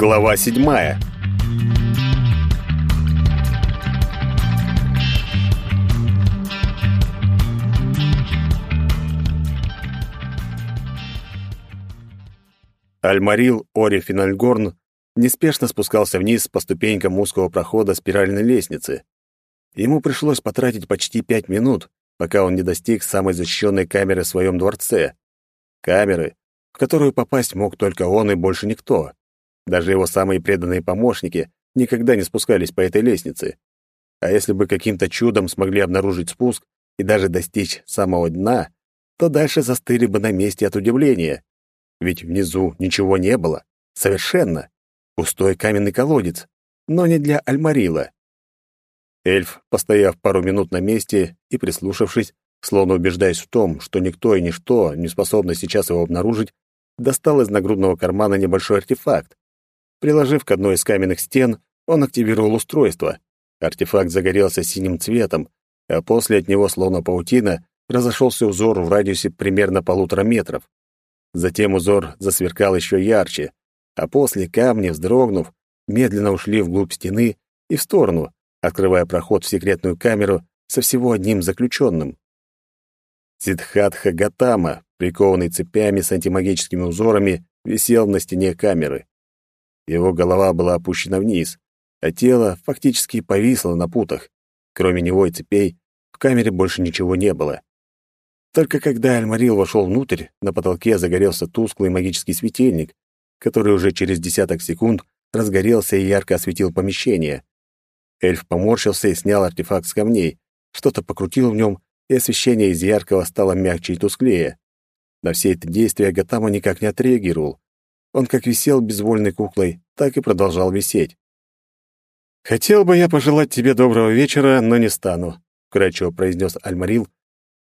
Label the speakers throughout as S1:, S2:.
S1: Глава седьмая. Альмарил Ори Финальгорн неспешно спускался вниз по ступенькам узкого прохода спиральной лестницы. Ему пришлось потратить почти пять минут, пока он не достиг самой защищенной камеры в своем дворце. Камеры, в которую попасть мог только он и больше никто. Даже его самые преданные помощники никогда не спускались по этой лестнице. А если бы каким-то чудом смогли обнаружить спуск и даже достичь самого дна, то дальше застыли бы на месте от удивления. Ведь внизу ничего не было. Совершенно. Пустой каменный колодец. Но не для Альмарила. Эльф, постояв пару минут на месте и прислушавшись, словно убеждаясь в том, что никто и ничто не способно сейчас его обнаружить, достал из нагрудного кармана небольшой артефакт. Приложив к одной из каменных стен, он активировал устройство. Артефакт загорелся синим цветом, а после от него, словно паутина, разошелся узор в радиусе примерно полутора метров. Затем узор засверкал еще ярче, а после камни, вздрогнув, медленно ушли вглубь стены и в сторону, открывая проход в секретную камеру со всего одним заключенным. Сиддхатха Гатама, прикованный цепями с антимагическими узорами, висел на стене камеры. Его голова была опущена вниз, а тело фактически повисло на путах. Кроме него и цепей, в камере больше ничего не было. Только когда Альмарил вошел внутрь, на потолке загорелся тусклый магический светильник, который уже через десяток секунд разгорелся и ярко осветил помещение. Эльф поморщился и снял артефакт с камней, что-то покрутил в нем, и освещение из яркого стало мягче и тусклее. На все это действие Гатама никак не отреагировал. Он как висел безвольной куклой, так и продолжал висеть. «Хотел бы я пожелать тебе доброго вечера, но не стану», — вкрадчиво произнес Альмарил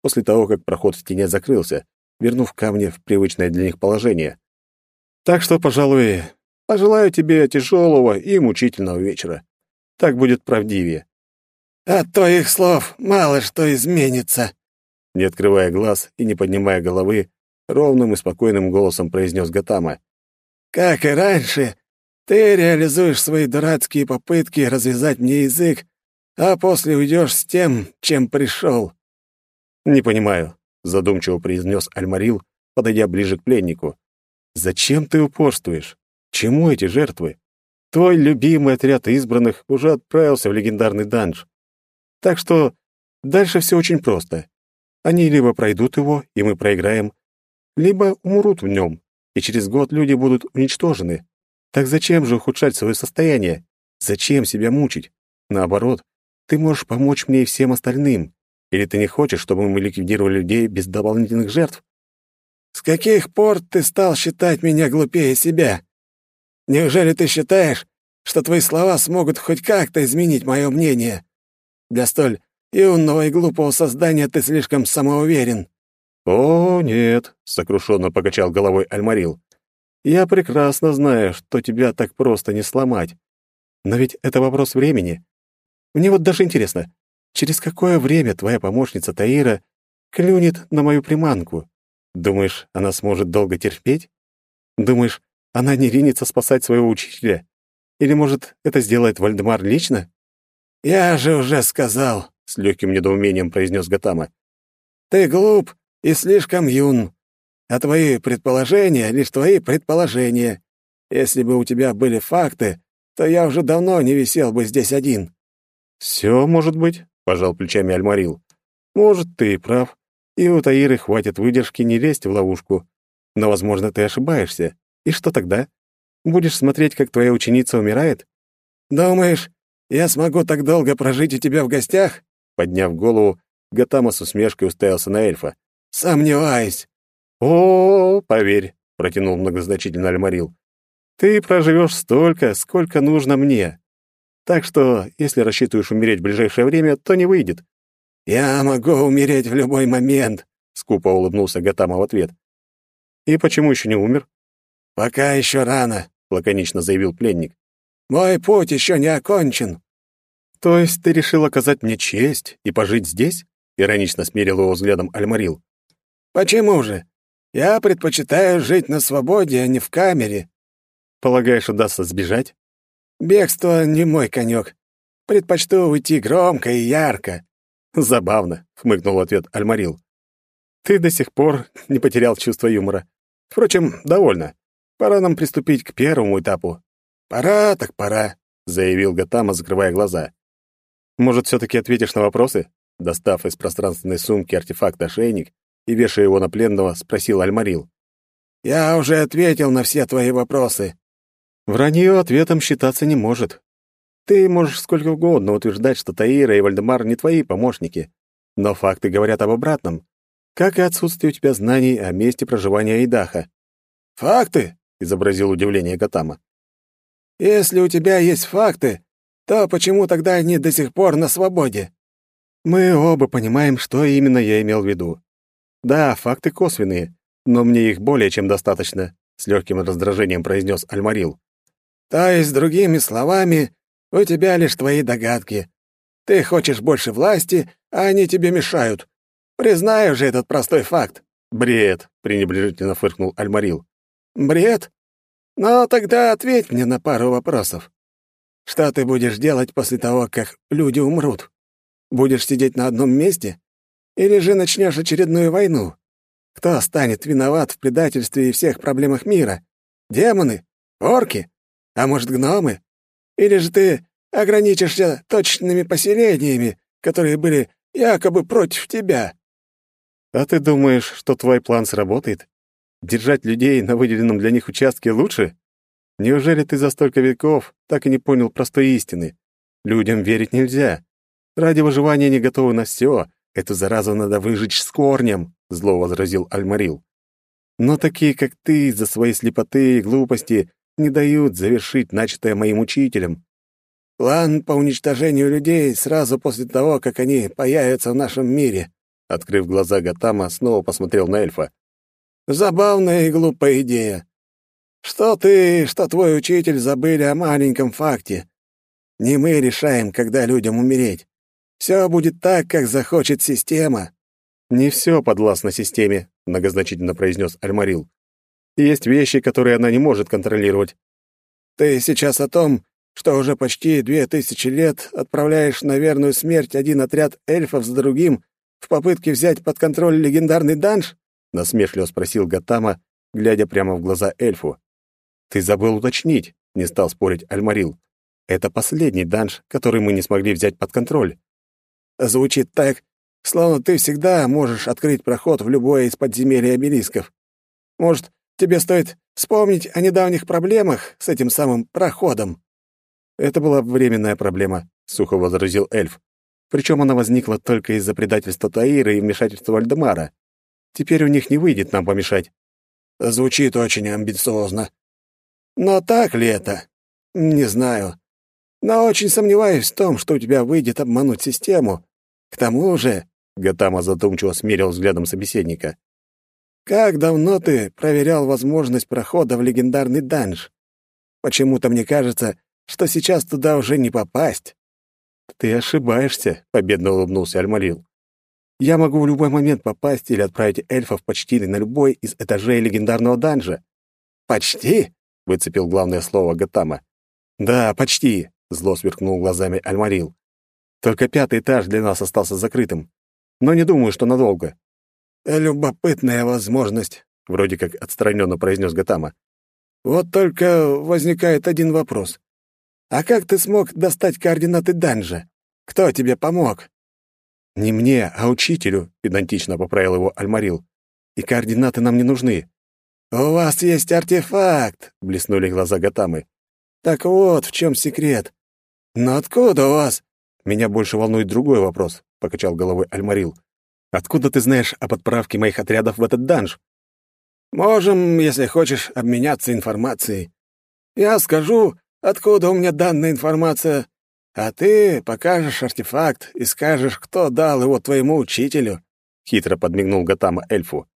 S1: после того, как проход в стене закрылся, вернув камни в привычное для них положение. «Так что, пожалуй, пожелаю тебе тяжелого и мучительного вечера. Так будет правдивее.
S2: От твоих слов мало что изменится.
S1: Не открывая глаз и не поднимая головы, ровным и спокойным голосом произнес Гатама.
S2: Как и раньше, ты реализуешь свои дурацкие попытки развязать мне язык, а после уйдешь с тем, чем пришел.
S1: Не понимаю, задумчиво произнес Альмарил, подойдя ближе к пленнику. Зачем ты упорствуешь? Чему эти жертвы? Твой любимый отряд избранных уже отправился в легендарный данж. Так что дальше все очень просто. Они либо пройдут его, и мы проиграем, либо умрут в нем, и через год люди будут уничтожены. Так зачем же ухудшать свое состояние? Зачем себя мучить? Наоборот, ты можешь помочь мне и всем остальным. Или ты не хочешь, чтобы мы ликвидировали людей без дополнительных жертв?
S2: С каких пор ты стал считать меня глупее себя? Неужели ты считаешь, что твои слова смогут хоть как-то изменить мое мнение? Для столь юного и глупого создания ты слишком самоуверен».
S1: «О, нет», — сокрушенно покачал головой Альмарил. «Я прекрасно знаю, что тебя так просто не сломать. Но ведь это вопрос времени. Мне вот даже интересно, через какое время твоя помощница Таира клюнет на мою приманку? Думаешь, она сможет долго терпеть? Думаешь, она не ринется спасать своего учителя? Или, может, это сделает Вальдемар лично?
S2: «Я же уже сказал», — с легким недоумением произнес Гатама. «Ты глуп и слишком юн. А твои предположения — лишь твои предположения. Если бы у тебя были факты, то я уже давно не висел бы здесь один».
S1: «Все может быть», — пожал плечами Альмарил. «Может, ты и прав, и у Таиры хватит выдержки не лезть в ловушку. Но, возможно, ты ошибаешься. И что тогда? Будешь смотреть, как твоя ученица умирает?
S2: Думаешь, я смогу так долго прожить у тебя в гостях?
S1: Подняв голову, Гатама с усмешкой уставился на эльфа.
S2: Сомневаюсь.
S1: О, поверь, протянул многозначительно Альмарил. Ты проживешь столько, сколько нужно мне. Так что, если рассчитываешь умереть в ближайшее время, то не выйдет.
S2: Я могу умереть в любой момент, скупо улыбнулся Гатама в ответ.
S1: И почему еще не умер?
S2: «Пока еще рано», — лаконично заявил пленник. «Мой путь еще не окончен».
S1: «То есть ты решил оказать мне честь и пожить здесь?» — иронично смерил его взглядом Альмарил.
S2: «Почему же? Я предпочитаю жить на свободе, а не в камере».
S1: Полагаешь, удастся сбежать?
S2: Бегство не мой конек. Предпочту уйти громко и ярко.
S1: Забавно, хмыкнул в ответ Альмарил. Ты до сих пор не потерял чувство юмора. Впрочем, довольно. Пора нам приступить к первому этапу.
S2: Пора, так пора,
S1: заявил Гатама, закрывая глаза. Может, все таки ответишь на вопросы? Достав из пространственной сумки артефакт-ошейник и вешая его на пленного, спросил Альмарил.
S2: «Я уже ответил на все твои вопросы».
S1: Вранье ответом считаться не может. Ты можешь сколько угодно утверждать, что Таира и Вальдемар не твои помощники, но факты говорят об обратном, как и отсутствие у тебя знаний о месте проживания Айдаха.
S2: «Факты?»
S1: — изобразил удивление Гатама.
S2: «Если у тебя есть факты, то почему тогда они до сих пор на свободе?»
S1: Мы оба понимаем, что именно я имел в виду. Да, факты косвенные, но мне их более чем достаточно, с легким раздражением произнес Альмарил.
S2: То есть, другими словами, у тебя лишь твои догадки. Ты хочешь больше власти, а они тебе мешают. Признаю же этот простой факт.
S1: Бред, пренебрежительно фыркнул Альмарил.
S2: Бред? Ну, тогда ответь мне на пару вопросов. Что ты будешь делать после того, как люди умрут? Будешь сидеть на одном месте? Или же начнешь очередную войну? Кто станет виноват в предательстве и всех проблемах мира? Демоны? Орки? А может, гномы? Или же ты ограничишься точными поселениями, которые были якобы против тебя?»
S1: «А ты думаешь, что твой план сработает? Держать людей на выделенном для них участке лучше? Неужели ты за столько веков так и не понял простой истины? Людям верить нельзя. Ради выживания не готовы на все. Эту заразу надо выжечь с корнем», — зло возразил Альмарил. «Но такие, как ты, из-за своей слепоты и глупости не дают завершить начатое моим учителем.
S2: План по уничтожению людей сразу после того, как они появятся в нашем мире. Открыв глаза Гатама, снова посмотрел на эльфа. Забавная и глупая идея. Что ты, что твой учитель забыли о маленьком факте. Не мы решаем, когда людям умереть. Все будет так, как захочет система.
S1: Не все подвластно системе, многозначительно произнес Альмарил. Есть вещи, которые она не может контролировать.
S2: Ты сейчас о том, что уже почти две тысячи лет отправляешь на верную смерть один отряд эльфов за другим в попытке взять под контроль легендарный данж? насмешливо спросил Гатама, глядя прямо в глаза эльфу.
S1: Ты забыл уточнить, не стал спорить Альмарил. Это последний данж, который мы не смогли взять под контроль.
S2: Звучит так, словно ты всегда можешь открыть проход в любое из подземелий обелисков. Может, Тебе стоит вспомнить о недавних проблемах с этим самым проходом».
S1: «Это была временная проблема», — сухо возразил эльф. «Причем она возникла только из-за предательства Таиры и вмешательства Вальдемара. Теперь у них не выйдет нам помешать».
S2: «Звучит очень амбициозно. Но так ли это? Не знаю. Но очень сомневаюсь в том, что у тебя выйдет обмануть систему. К тому же...» — Гатама задумчиво смерил взглядом собеседника. Как давно ты проверял возможность прохода в легендарный данж? Почему-то мне кажется, что сейчас туда уже не попасть.
S1: Ты ошибаешься, победно улыбнулся Альмарил. Я могу в любой момент попасть или отправить эльфов почти на любой из этажей легендарного данжа.
S2: Почти?
S1: выцепил главное слово Гатама. Да, почти, зло сверкнул глазами Альмарил. Только пятый этаж для нас остался закрытым. Но не думаю, что надолго.
S2: «Любопытная возможность», — вроде как отстраненно произнес Гатама. «Вот только возникает один вопрос. А как ты смог достать координаты данжа? Кто тебе помог?»
S1: «Не мне, а учителю», — педантично поправил его Альмарил. «И координаты нам не нужны».
S2: «У вас есть артефакт», — блеснули глаза Гатамы. «Так вот в чем секрет. Но откуда у вас?»
S1: «Меня больше волнует другой вопрос», — покачал головой Альмарил. Откуда ты знаешь о подправке моих отрядов в этот данж?
S2: Можем, если хочешь, обменяться информацией. Я скажу, откуда у меня данная информация, а ты покажешь артефакт и скажешь, кто дал его твоему учителю.
S1: Хитро подмигнул Гатама эльфу.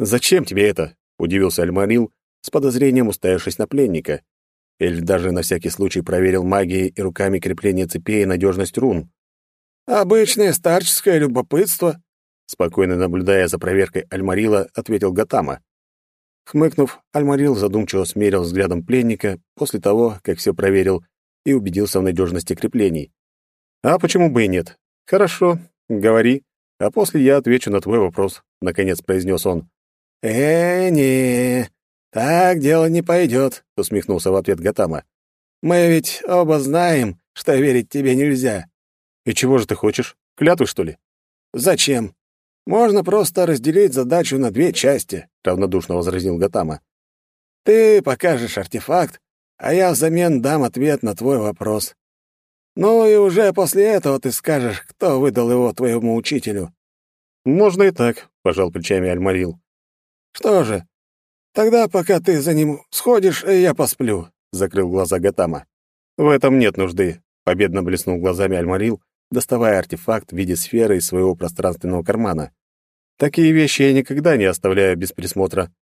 S1: Зачем тебе это? удивился Альмарил, с подозрением уставившись на пленника. Эльф даже на всякий случай проверил магией и руками крепление цепей и надежность рун.
S2: «Обычное старческое любопытство»,
S1: спокойно наблюдая за проверкой Альмарила, ответил Гатама. Хмыкнув, Альмарил задумчиво смерил взглядом пленника после того, как все проверил и убедился в надежности креплений. «А почему бы и нет? Хорошо, говори, а после я отвечу на твой вопрос», — наконец произнес он.
S2: «Э, не, так дело не пойдет», — усмехнулся в ответ Гатама. «Мы ведь оба знаем, что верить тебе нельзя».
S1: «И чего же ты хочешь? Клятвы, что ли?»
S2: «Зачем? Можно просто разделить задачу на две части», — равнодушно возразил Гатама. «Ты покажешь артефакт, а я взамен дам ответ на твой вопрос. Ну и уже после этого ты скажешь, кто выдал его твоему учителю».
S1: «Можно и так», — пожал плечами Альмарил.
S2: «Что же, тогда пока ты за ним сходишь, я посплю», — закрыл глаза Гатама.
S1: «В этом нет нужды», — победно блеснул глазами Альмарил, доставая артефакт в виде сферы из своего пространственного кармана. Такие вещи я никогда не оставляю без присмотра.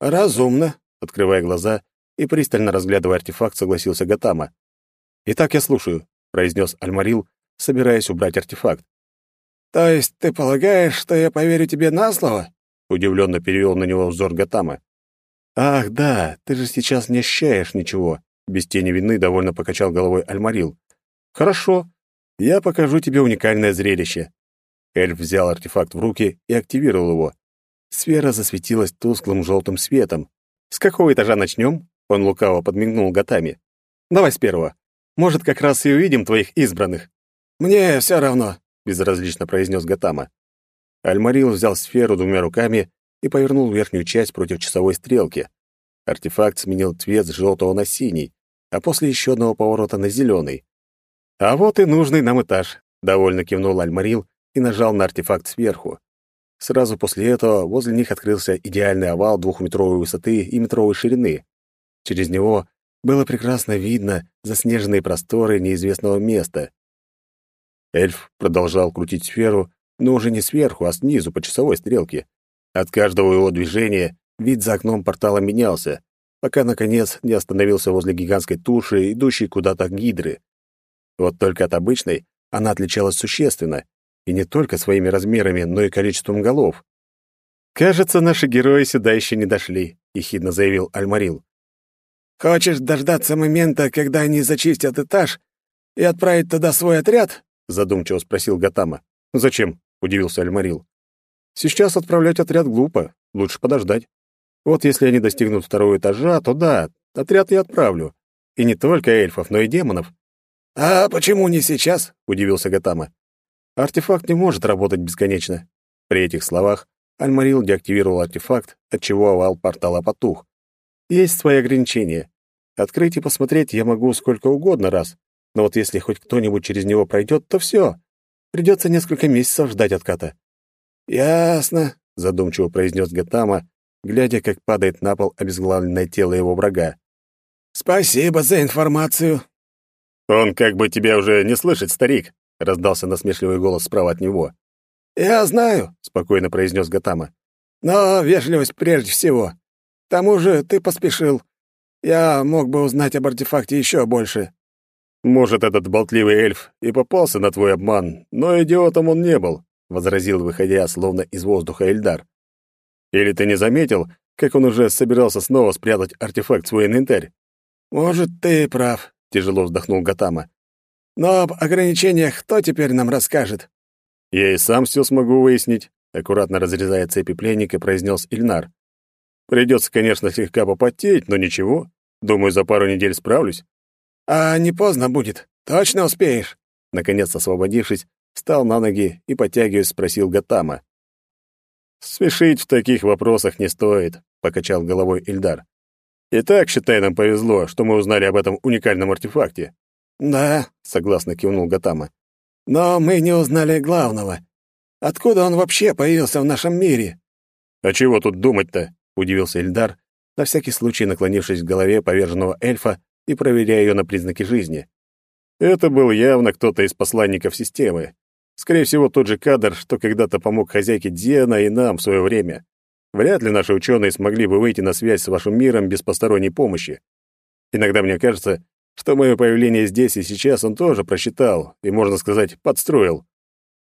S2: Разумно,
S1: открывая глаза и пристально разглядывая артефакт, согласился Гатама. Итак, я слушаю, произнес Альмарил, собираясь убрать артефакт.
S2: То есть ты полагаешь, что я поверю тебе на слово?
S1: удивленно перевел на него взор Гатама. Ах, да, ты же сейчас не ощущаешь ничего, без тени вины довольно покачал головой Альмарил. Хорошо, я покажу тебе уникальное зрелище. Эльф взял артефакт в руки и активировал его. Сфера засветилась тусклым желтым светом. С какого этажа начнем? Он лукаво подмигнул Гатами. Давай с первого. Может, как раз и увидим твоих избранных.
S2: Мне все равно,
S1: безразлично произнес Гатама. Альмарил взял сферу двумя руками и повернул верхнюю часть против часовой стрелки. Артефакт сменил цвет с желтого на синий, а после еще одного поворота на зеленый. «А вот и нужный нам этаж», — довольно кивнул Альмарил и нажал на артефакт сверху. Сразу после этого возле них открылся идеальный овал двухметровой высоты и метровой ширины. Через него было прекрасно видно заснеженные просторы неизвестного места. Эльф продолжал крутить сферу, но уже не сверху, а снизу, по часовой стрелке. От каждого его движения вид за окном портала менялся, пока, наконец, не остановился возле гигантской туши, идущей куда-то гидры. Вот только от обычной она отличалась существенно, и не только своими размерами, но и количеством голов. «Кажется, наши герои сюда еще не дошли», — ехидно заявил Альмарил.
S2: «Хочешь дождаться момента, когда они зачистят этаж и отправить туда свой отряд?»
S1: — задумчиво спросил Гатама. «Зачем?» — удивился Альмарил. «Сейчас отправлять отряд глупо, лучше подождать. Вот если они достигнут второго этажа, то да, отряд я отправлю. И не только эльфов, но и демонов.
S2: «А почему не сейчас?» — удивился Гатама.
S1: «Артефакт не может работать бесконечно». При этих словах Альмарил деактивировал артефакт, отчего овал портала потух. «Есть свои ограничения. Открыть и посмотреть я могу сколько угодно раз, но вот если хоть кто-нибудь через него пройдет, то все. Придется несколько месяцев ждать отката».
S2: «Ясно», —
S1: задумчиво произнес Гатама, глядя, как падает на пол обезглавленное тело его врага.
S2: «Спасибо за информацию»,
S1: «Он как бы тебя уже не слышит, старик», — раздался насмешливый голос справа от него.
S2: «Я знаю», — спокойно произнес Гатама. «Но вежливость прежде всего. К тому же ты поспешил. Я мог бы узнать об артефакте еще больше».
S1: «Может, этот болтливый эльф и попался на твой обман, но идиотом он не был», — возразил, выходя словно из воздуха Эльдар. «Или ты не заметил, как он уже собирался снова спрятать артефакт в свой инвентарь?»
S2: «Может, ты прав»,
S1: тяжело вздохнул Гатама.
S2: Но об ограничениях кто теперь нам расскажет?
S1: Я и сам все смогу выяснить, аккуратно разрезая цепи пленника, произнес Ильнар. Придется, конечно, слегка попотеть, но ничего. Думаю, за пару недель справлюсь.
S2: А не поздно будет. Точно успеешь?
S1: Наконец, освободившись, встал на ноги и, подтягиваясь, спросил Гатама. «Спешить в таких вопросах не стоит», — покачал головой Ильдар. Итак, считай, нам повезло, что мы узнали об этом уникальном артефакте.
S2: Да, согласно кивнул Гатама. Но мы не узнали главного. Откуда он вообще появился в нашем мире?
S1: А чего тут думать-то? удивился Эльдар, на всякий случай наклонившись к голове поверженного эльфа и проверяя ее на признаки жизни. Это был явно кто-то из посланников системы. Скорее всего, тот же кадр, что когда-то помог хозяйке Диана и нам в свое время. Вряд ли наши ученые смогли бы выйти на связь с вашим миром без посторонней помощи. Иногда мне кажется, что мое появление здесь и сейчас он тоже просчитал и, можно сказать, подстроил.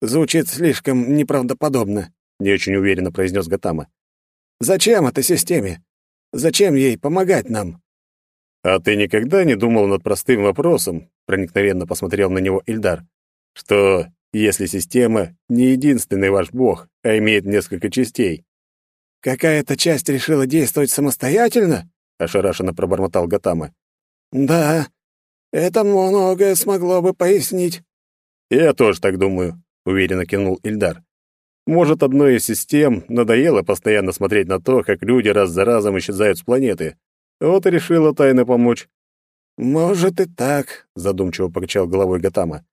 S2: Звучит слишком неправдоподобно,
S1: не очень уверенно произнес Гатама.
S2: Зачем это системе? Зачем ей помогать нам?»
S1: «А ты никогда не думал над простым вопросом?» — проникновенно посмотрел на него Ильдар. «Что, если система не единственный ваш бог, а имеет несколько частей?»
S2: «Какая-то часть решила действовать самостоятельно?» — ошарашенно пробормотал Гатама. «Да, это многое смогло бы пояснить».
S1: «Я тоже так думаю», — уверенно кивнул Ильдар. «Может, одной из систем надоело постоянно смотреть на то, как люди раз за разом исчезают с планеты. Вот и решила тайно помочь».
S2: «Может и так», — задумчиво покачал головой Гатама.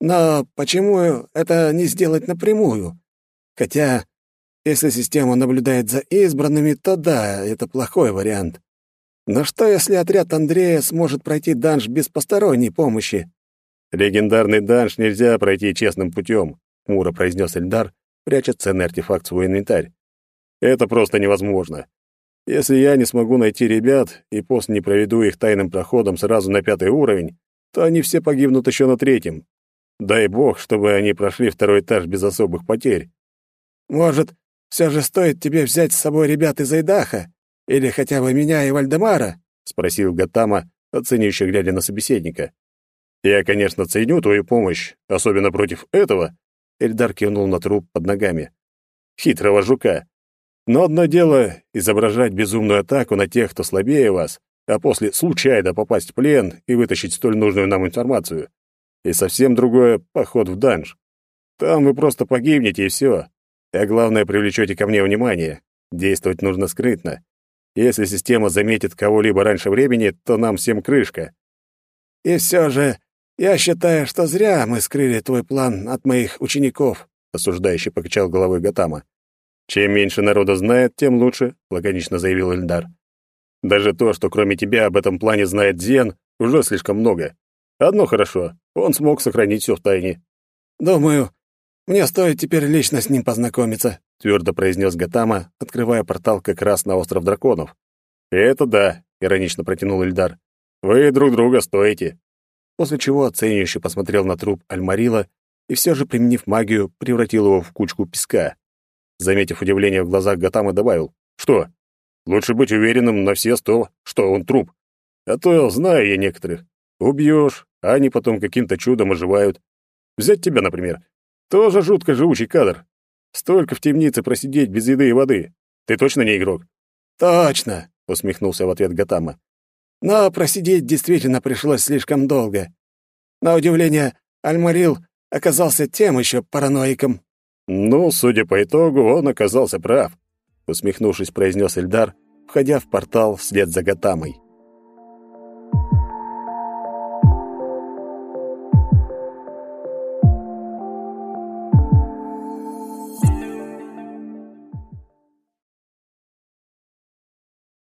S2: «Но почему это не сделать напрямую? Хотя, если система наблюдает за избранными, то да, это плохой вариант. Но что, если отряд Андрея сможет пройти данж без посторонней помощи?»
S1: «Легендарный данж нельзя пройти честным путем», — хмуро произнес Эльдар, пряча ценный артефакт в свой инвентарь. «Это просто невозможно. Если я не смогу найти ребят и после не проведу их тайным проходом сразу на пятый уровень, то они все погибнут еще на третьем. Дай бог, чтобы они прошли второй этаж без особых потерь.
S2: Может, все же стоит тебе взять с собой ребят из Айдаха? Или хотя бы меня и Вальдемара?» — спросил Гатама, оценивающе глядя на собеседника.
S1: «Я, конечно, ценю твою помощь, особенно против этого», — Эльдар кивнул на труп под ногами. «Хитрого жука. Но одно дело — изображать безумную атаку на тех, кто слабее вас, а после случайно попасть в плен и вытащить столь нужную нам информацию. И совсем другое — поход в данж. Там вы просто погибнете, и все. А главное, привлечете ко мне внимание. Действовать нужно скрытно. Если система заметит кого-либо раньше времени, то нам всем крышка.
S2: И все же, я считаю, что зря мы скрыли твой план от моих учеников, осуждающе покачал головой Гатама.
S1: Чем меньше народа знает, тем лучше, лаконично заявил Эльдар. Даже то, что кроме тебя об этом плане знает Зен, уже слишком много. Одно хорошо, он смог сохранить все в тайне.
S2: Думаю, мне стоит теперь лично с ним познакомиться, твердо произнес Гатама, открывая портал как раз на остров драконов.
S1: Это да, иронично протянул Эльдар. Вы друг друга стоите.
S2: После чего оценивающе посмотрел на труп Альмарила и все же, применив магию, превратил его в кучку песка.
S1: Заметив удивление в глазах Гатама, добавил: "Что? Лучше быть уверенным на все сто, что он труп. А то знаю я некоторых. Убьешь, а они потом каким-то чудом оживают. Взять тебя, например. Тоже жутко живучий кадр. Столько в темнице просидеть без еды и воды. Ты точно не игрок?
S2: Точно, усмехнулся в ответ Гатама. Но просидеть действительно пришлось слишком долго. На удивление, Альмарил оказался тем еще параноиком.
S1: Ну, судя по итогу, он оказался прав, усмехнувшись, произнес Эльдар, входя в портал вслед за Гатамой.